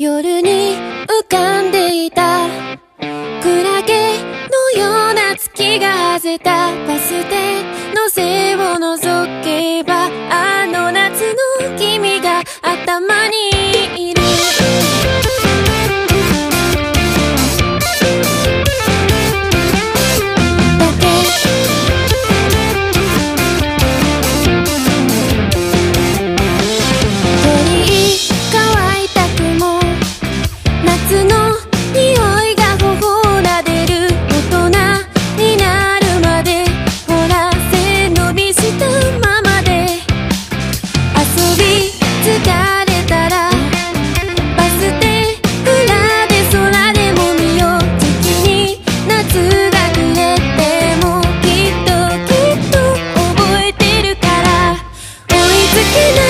夜に浮かんでいた。クラゲのような月が外れた。バス停の背を覗けばあの夏の君が頭にいる。きな